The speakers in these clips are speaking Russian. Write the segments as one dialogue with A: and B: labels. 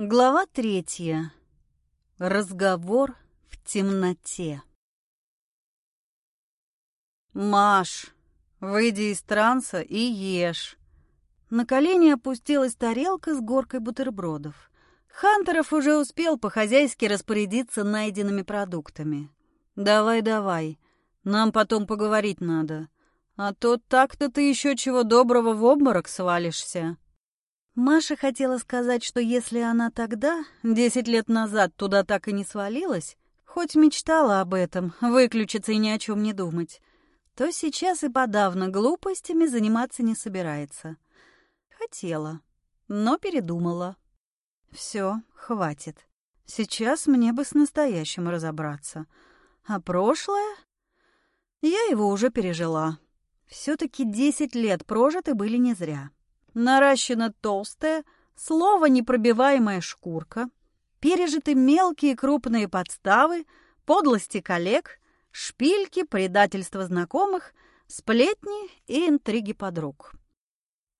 A: Глава третья. Разговор в темноте. «Маш, выйди из транса и ешь». На колени опустилась тарелка с горкой бутербродов. Хантеров уже успел по-хозяйски распорядиться найденными продуктами. «Давай, давай, нам потом поговорить надо, а то так-то ты еще чего доброго в обморок свалишься». Маша хотела сказать, что если она тогда, десять лет назад, туда так и не свалилась, хоть мечтала об этом, выключиться и ни о чем не думать, то сейчас и подавно глупостями заниматься не собирается. Хотела, но передумала. Все, хватит. Сейчас мне бы с настоящим разобраться. А прошлое? Я его уже пережила. Все-таки десять лет прожиты были не зря наращена толстая, слово непробиваемая шкурка, пережиты мелкие и крупные подставы, подлости коллег, шпильки, предательства знакомых, сплетни и интриги подруг.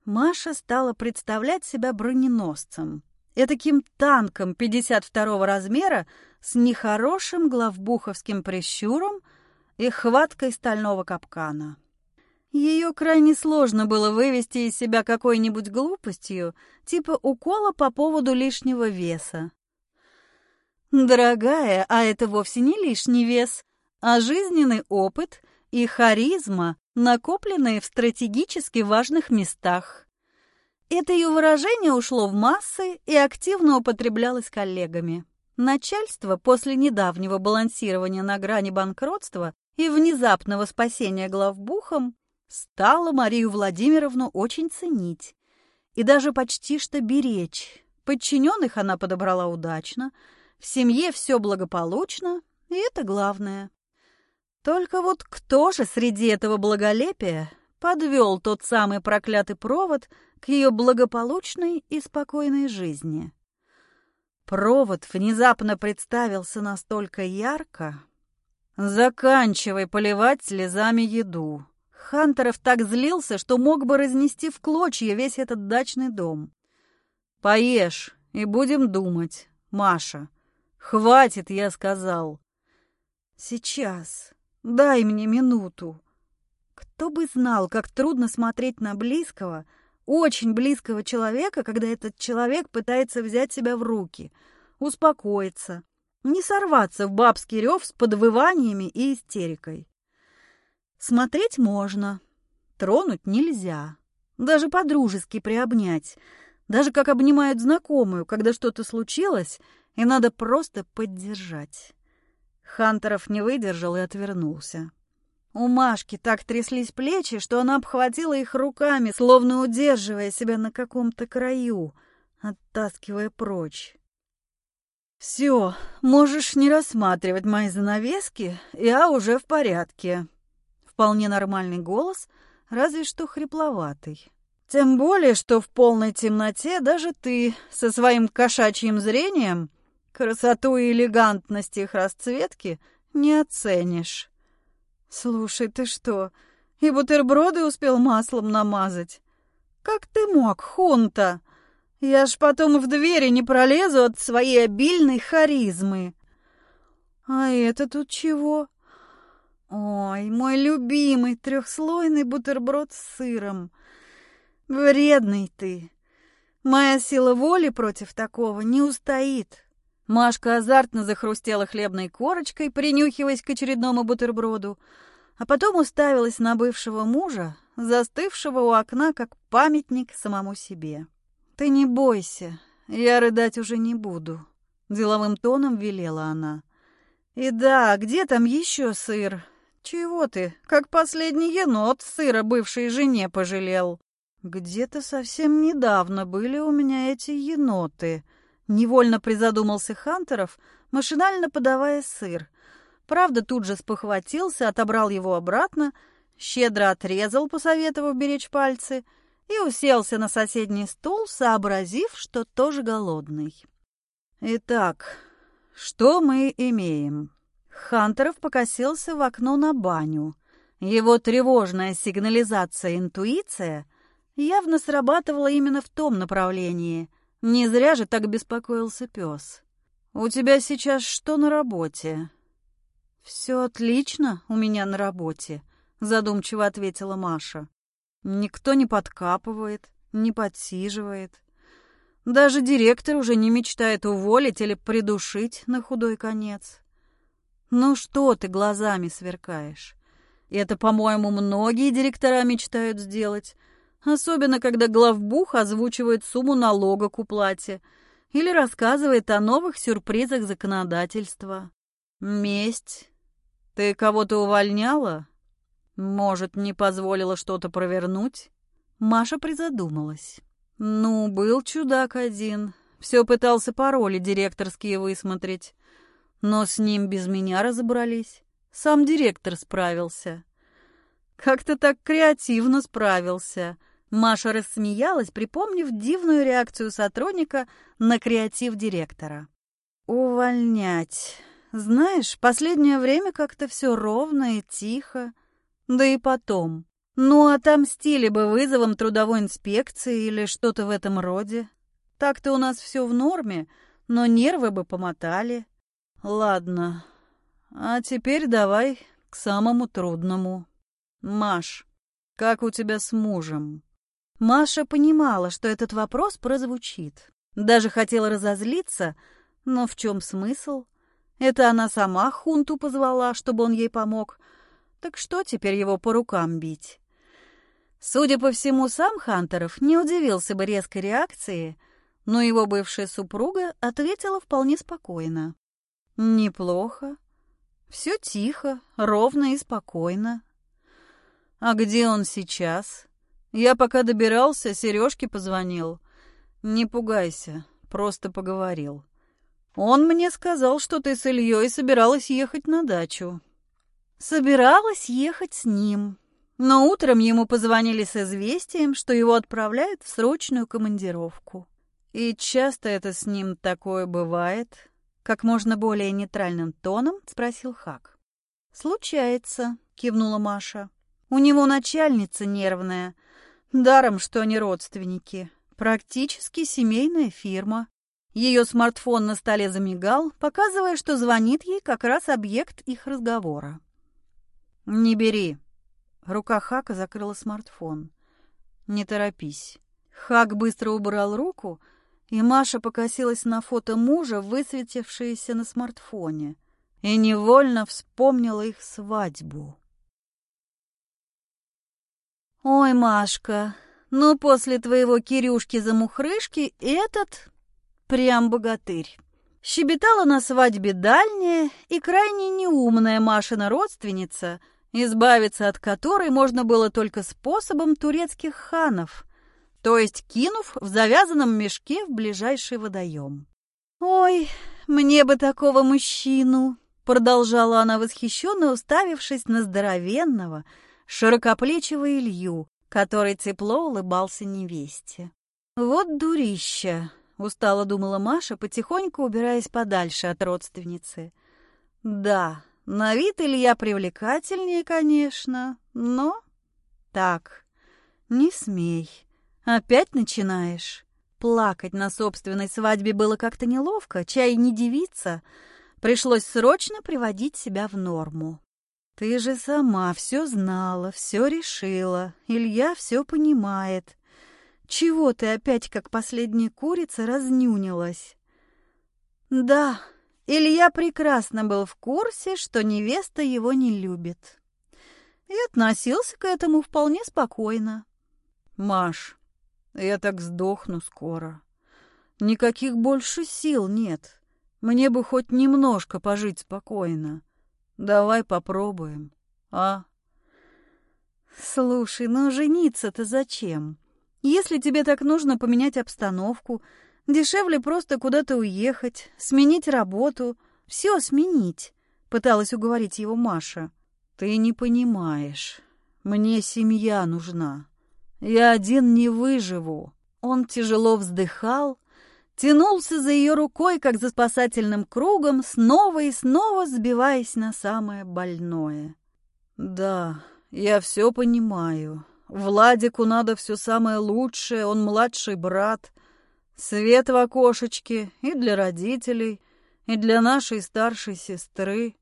A: Маша стала представлять себя броненосцем, этаким танком 52-го размера с нехорошим главбуховским прищуром и хваткой стального капкана. Ее крайне сложно было вывести из себя какой-нибудь глупостью, типа укола по поводу лишнего веса. Дорогая, а это вовсе не лишний вес, а жизненный опыт и харизма, накопленные в стратегически важных местах. Это ее выражение ушло в массы и активно употреблялось коллегами. Начальство после недавнего балансирования на грани банкротства и внезапного спасения главбухом стала Марию Владимировну очень ценить и даже почти что беречь. Подчиненных она подобрала удачно, в семье все благополучно, и это главное. Только вот кто же среди этого благолепия подвел тот самый проклятый провод к ее благополучной и спокойной жизни? Провод внезапно представился настолько ярко. «Заканчивай поливать слезами еду», Хантеров так злился, что мог бы разнести в клочья весь этот дачный дом. «Поешь и будем думать, Маша. Хватит, я сказал». «Сейчас. Дай мне минуту». Кто бы знал, как трудно смотреть на близкого, очень близкого человека, когда этот человек пытается взять себя в руки, успокоиться, не сорваться в бабский рев с подвываниями и истерикой. Смотреть можно, тронуть нельзя. Даже по-дружески приобнять. Даже как обнимают знакомую, когда что-то случилось, и надо просто поддержать. Хантеров не выдержал и отвернулся. У Машки так тряслись плечи, что она обхватила их руками, словно удерживая себя на каком-то краю, оттаскивая прочь. «Все, можешь не рассматривать мои занавески, я уже в порядке», Вполне нормальный голос, разве что хрипловатый. Тем более, что в полной темноте даже ты со своим кошачьим зрением красоту и элегантность их расцветки не оценишь. Слушай, ты что, и бутерброды успел маслом намазать? Как ты мог, хунта? Я ж потом в двери не пролезу от своей обильной харизмы. А это тут чего? Ой, мой любимый трехслойный бутерброд с сыром. Вредный ты. Моя сила воли против такого не устоит. Машка азартно захрустела хлебной корочкой, принюхиваясь к очередному бутерброду, а потом уставилась на бывшего мужа, застывшего у окна, как памятник самому себе. «Ты не бойся, я рыдать уже не буду», — деловым тоном велела она. «И да, где там еще сыр? «Чего ты, как последний енот сыра бывшей жене пожалел?» «Где-то совсем недавно были у меня эти еноты», — невольно призадумался Хантеров, машинально подавая сыр. Правда, тут же спохватился, отобрал его обратно, щедро отрезал, посоветовав беречь пальцы, и уселся на соседний стул, сообразив, что тоже голодный. «Итак, что мы имеем?» Хантеров покосился в окно на баню. Его тревожная сигнализация-интуиция явно срабатывала именно в том направлении. Не зря же так беспокоился пес. «У тебя сейчас что на работе?» «Все отлично у меня на работе», — задумчиво ответила Маша. «Никто не подкапывает, не подсиживает. Даже директор уже не мечтает уволить или придушить на худой конец. Ну что ты глазами сверкаешь? Это, по-моему, многие директора мечтают сделать, особенно когда главбух озвучивает сумму налога к уплате — или рассказывает о новых сюрпризах законодательства. Месть. Ты кого-то увольняла? Может, не позволила что-то провернуть? Маша призадумалась. Ну, был чудак один. Все пытался пароли директорские высмотреть. Но с ним без меня разобрались. Сам директор справился. Как-то так креативно справился. Маша рассмеялась, припомнив дивную реакцию сотрудника на креатив директора. «Увольнять. Знаешь, последнее время как-то все ровно и тихо. Да и потом. Ну, отомстили бы вызовом трудовой инспекции или что-то в этом роде. Так-то у нас все в норме, но нервы бы помотали. Ладно, а теперь давай к самому трудному. Маш, как у тебя с мужем?» Маша понимала, что этот вопрос прозвучит. Даже хотела разозлиться, но в чем смысл? Это она сама Хунту позвала, чтобы он ей помог. Так что теперь его по рукам бить? Судя по всему, сам Хантеров не удивился бы резкой реакции, но его бывшая супруга ответила вполне спокойно. «Неплохо. Все тихо, ровно и спокойно. А где он сейчас?» Я пока добирался, Сережке позвонил. Не пугайся, просто поговорил. Он мне сказал, что ты с Ильей собиралась ехать на дачу. Собиралась ехать с ним. Но утром ему позвонили с известием, что его отправляют в срочную командировку. И часто это с ним такое бывает? Как можно более нейтральным тоном спросил Хак. «Случается», — кивнула Маша. «У него начальница нервная — Даром, что они родственники. Практически семейная фирма. Ее смартфон на столе замигал, показывая, что звонит ей как раз объект их разговора. «Не бери». Рука Хака закрыла смартфон. «Не торопись». Хак быстро убрал руку, и Маша покосилась на фото мужа, высветившееся на смартфоне, и невольно вспомнила их свадьбу. «Ой, Машка, ну после твоего Кирюшки-замухрышки этот прям богатырь». Щебетала на свадьбе дальняя и крайне неумная Машина родственница, избавиться от которой можно было только способом турецких ханов, то есть кинув в завязанном мешке в ближайший водоем. «Ой, мне бы такого мужчину!» Продолжала она восхищенно, уставившись на здоровенного, широкоплечего Илью, который тепло улыбался невесте. «Вот дурища!» — устало думала Маша, потихоньку убираясь подальше от родственницы. «Да, на вид Илья привлекательнее, конечно, но...» «Так, не смей. Опять начинаешь?» Плакать на собственной свадьбе было как-то неловко, чай не девица. Пришлось срочно приводить себя в норму. Ты же сама все знала, все решила. Илья все понимает. Чего ты опять, как последняя курица, разнюнилась? Да, Илья прекрасно был в курсе, что невеста его не любит. И относился к этому вполне спокойно. Маш, я так сдохну скоро. Никаких больше сил нет. Мне бы хоть немножко пожить спокойно. Давай попробуем, а? Слушай, ну жениться-то зачем? Если тебе так нужно поменять обстановку, дешевле просто куда-то уехать, сменить работу, все сменить, пыталась уговорить его Маша. Ты не понимаешь. Мне семья нужна. Я один не выживу. Он тяжело вздыхал, тянулся за ее рукой, как за спасательным кругом, снова и снова сбиваясь на самое больное. «Да, я все понимаю. Владику надо все самое лучшее, он младший брат. Свет в окошечке и для родителей, и для нашей старшей сестры.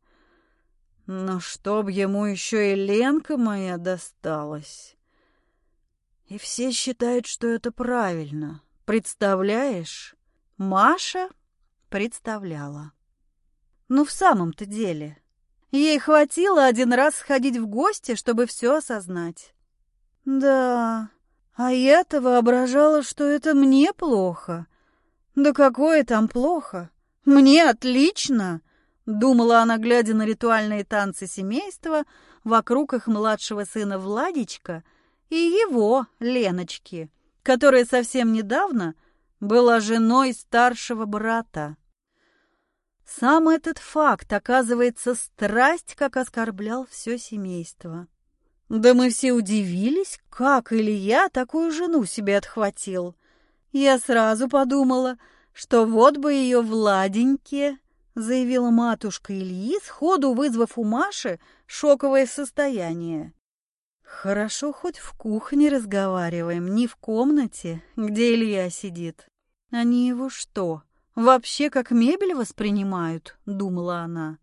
A: Но чтоб ему еще и Ленка моя досталась. И все считают, что это правильно. Представляешь? Маша представляла. Ну, в самом-то деле. Ей хватило один раз сходить в гости, чтобы все осознать. Да, а я-то воображала, что это мне плохо. Да какое там плохо? Мне отлично, думала она, глядя на ритуальные танцы семейства вокруг их младшего сына Владичка и его, Леночки, которая совсем недавно была женой старшего брата. Сам этот факт, оказывается, страсть, как оскорблял все семейство. Да мы все удивились, как Илья такую жену себе отхватил. Я сразу подумала, что вот бы ее Владеньке, заявила матушка Ильи, сходу вызвав у Маши шоковое состояние. Хорошо, хоть в кухне разговариваем, не в комнате, где Илья сидит. Они его что, вообще как мебель воспринимают, думала она.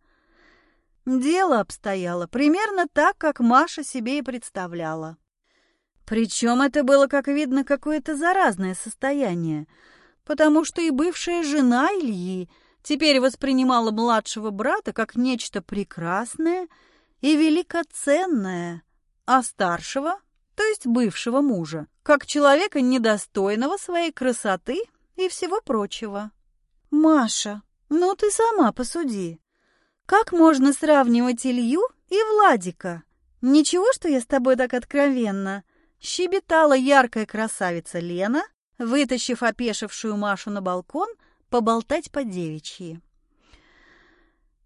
A: Дело обстояло примерно так, как Маша себе и представляла. Причем это было, как видно, какое-то заразное состояние, потому что и бывшая жена Ильи теперь воспринимала младшего брата как нечто прекрасное и великоценное, а старшего, то есть бывшего мужа, как человека недостойного своей красоты и всего прочего. «Маша, ну ты сама посуди. Как можно сравнивать Илью и Владика? Ничего, что я с тобой так откровенно?» Щебетала яркая красавица Лена, вытащив опешившую Машу на балкон, поболтать по девичьи.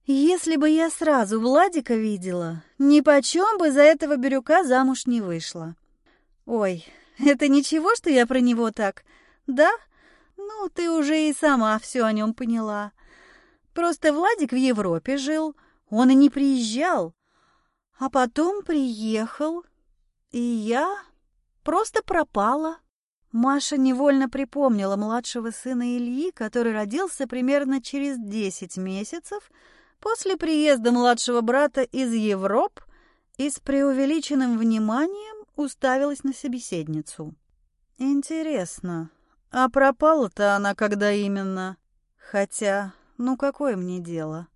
A: Если бы я сразу Владика видела, ни почем бы за этого бирюка замуж не вышла. Ой, это ничего, что я про него так, да? Ну, ты уже и сама все о нем поняла. Просто Владик в Европе жил, он и не приезжал. А потом приехал, и я просто пропала. Маша невольно припомнила младшего сына Ильи, который родился примерно через десять месяцев после приезда младшего брата из Европ и с преувеличенным вниманием уставилась на собеседницу. Интересно, а пропала-то она когда именно? Хотя, ну какое мне дело?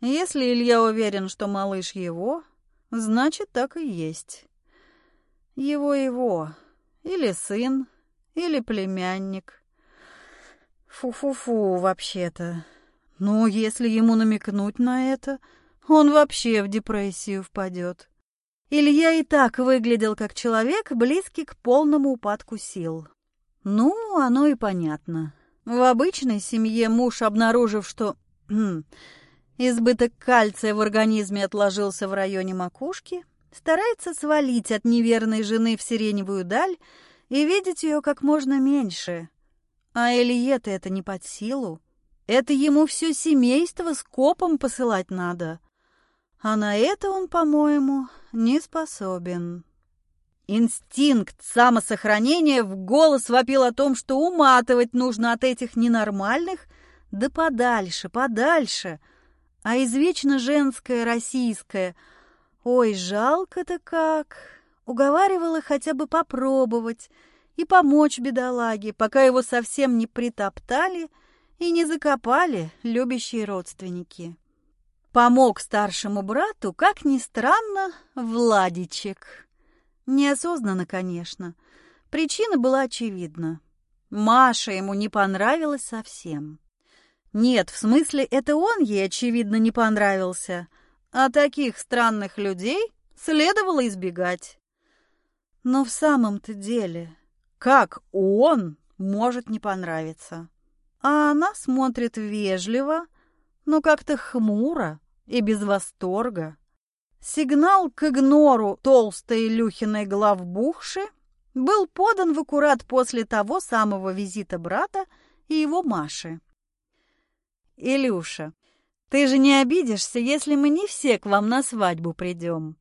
A: Если Илья уверен, что малыш его, значит, так и есть. Его-его. Или сын, или племянник. Фу-фу-фу, вообще-то. Ну, если ему намекнуть на это, он вообще в депрессию впадет. Илья и так выглядел как человек, близкий к полному упадку сил. Ну, оно и понятно. В обычной семье муж, обнаружив, что хм, избыток кальция в организме отложился в районе макушки, старается свалить от неверной жены в сиреневую даль и видеть ее как можно меньше. А Илье-то это не под силу. Это ему все семейство с копом посылать надо. А на это он, по-моему, не способен. Инстинкт самосохранения в голос вопил о том, что уматывать нужно от этих ненормальных, да подальше, подальше. А извечно женское, российское «Ой, жалко-то как!» уговаривала хотя бы попробовать и помочь бедолаге, пока его совсем не притоптали и не закопали любящие родственники. Помог старшему брату, как ни странно, Владичек. Неосознанно, конечно. Причина была очевидна. Маша ему не понравилась совсем. Нет, в смысле, это он ей, очевидно, не понравился. А таких странных людей следовало избегать. Но в самом-то деле, как он может не понравиться? А она смотрит вежливо, но как-то хмуро и без восторга. Сигнал к игнору толстой Илюхиной главбухши был подан в аккурат после того самого визита брата и его Маши. «Илюша, ты же не обидишься, если мы не все к вам на свадьбу придем.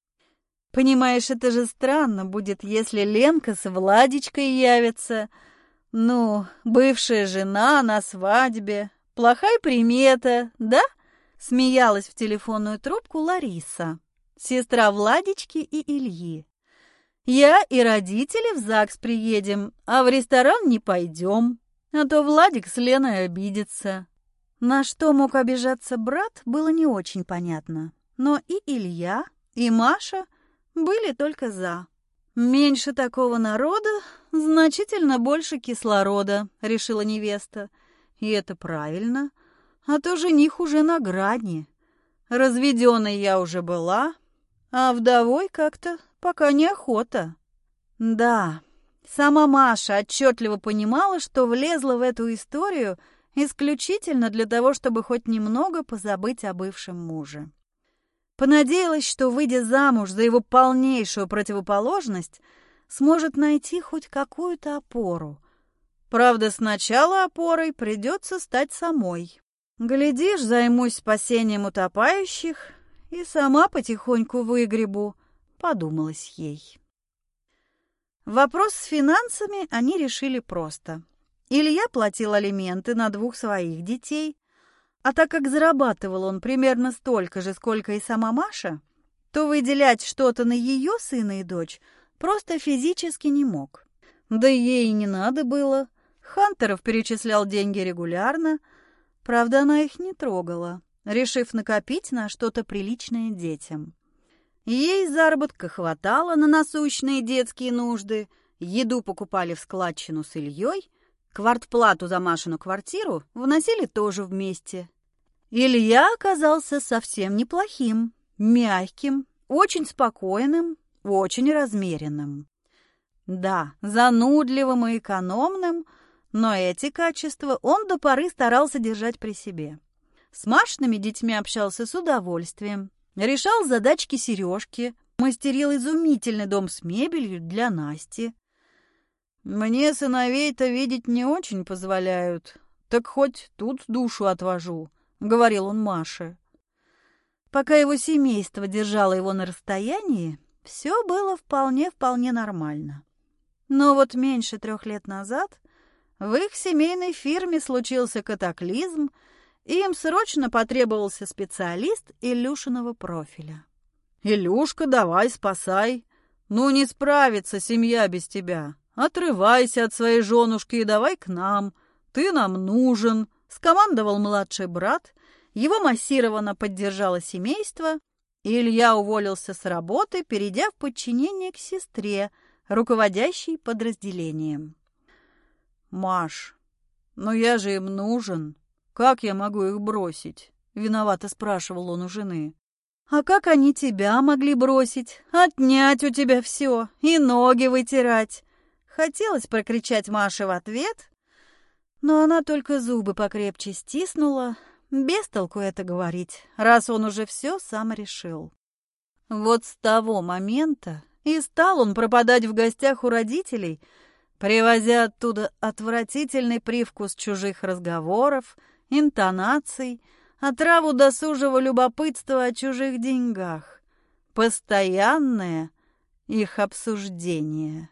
A: Понимаешь, это же странно будет, если Ленка с Владичкой явятся. Ну, бывшая жена на свадьбе, плохая примета, да? Смеялась в телефонную трубку Лариса, сестра Владички и Ильи. Я и родители в ЗАГС приедем, а в ресторан не пойдем, а то Владик с Леной обидится. На что мог обижаться брат, было не очень понятно. Но и Илья, и Маша были только «за». «Меньше такого народа, значительно больше кислорода», — решила невеста. «И это правильно, а то жених уже на грани. Разведенной я уже была, а вдовой как-то пока неохота». Да, сама Маша отчетливо понимала, что влезла в эту историю исключительно для того, чтобы хоть немного позабыть о бывшем муже. Понадеялась, что, выйдя замуж за его полнейшую противоположность, сможет найти хоть какую-то опору. Правда, сначала опорой придется стать самой. Глядишь, займусь спасением утопающих и сама потихоньку выгребу, подумалось ей. Вопрос с финансами они решили просто. Илья платил алименты на двух своих детей, а так как зарабатывал он примерно столько же, сколько и сама Маша, то выделять что-то на ее сына и дочь просто физически не мог. Да и ей не надо было. Хантеров перечислял деньги регулярно, правда, она их не трогала, решив накопить на что-то приличное детям. Ей заработка хватало на насущные детские нужды, еду покупали в складчину с Ильей, квартплату за Машину квартиру вносили тоже вместе. Илья оказался совсем неплохим, мягким, очень спокойным, очень размеренным. Да, занудливым и экономным, но эти качества он до поры старался держать при себе. С Машиными детьми общался с удовольствием, решал задачки Сережки, мастерил изумительный дом с мебелью для Насти. Мне сыновей-то видеть не очень позволяют, так хоть тут душу отвожу говорил он Маше. Пока его семейство держало его на расстоянии, все было вполне-вполне нормально. Но вот меньше трех лет назад в их семейной фирме случился катаклизм, и им срочно потребовался специалист Илюшиного профиля. «Илюшка, давай, спасай! Ну, не справится семья без тебя! Отрывайся от своей женушки и давай к нам! Ты нам нужен!» Скомандовал младший брат, его массированно поддержало семейство, и Илья уволился с работы, перейдя в подчинение к сестре, руководящей подразделением. «Маш, но я же им нужен. Как я могу их бросить?» — виновато спрашивал он у жены. «А как они тебя могли бросить? Отнять у тебя все и ноги вытирать!» Хотелось прокричать Маше в ответ, но она только зубы покрепче стиснула. Без толку это говорить, раз он уже все сам решил. Вот с того момента и стал он пропадать в гостях у родителей, привозя оттуда отвратительный привкус чужих разговоров, интонаций, отраву досужего любопытства о чужих деньгах, постоянное их обсуждение.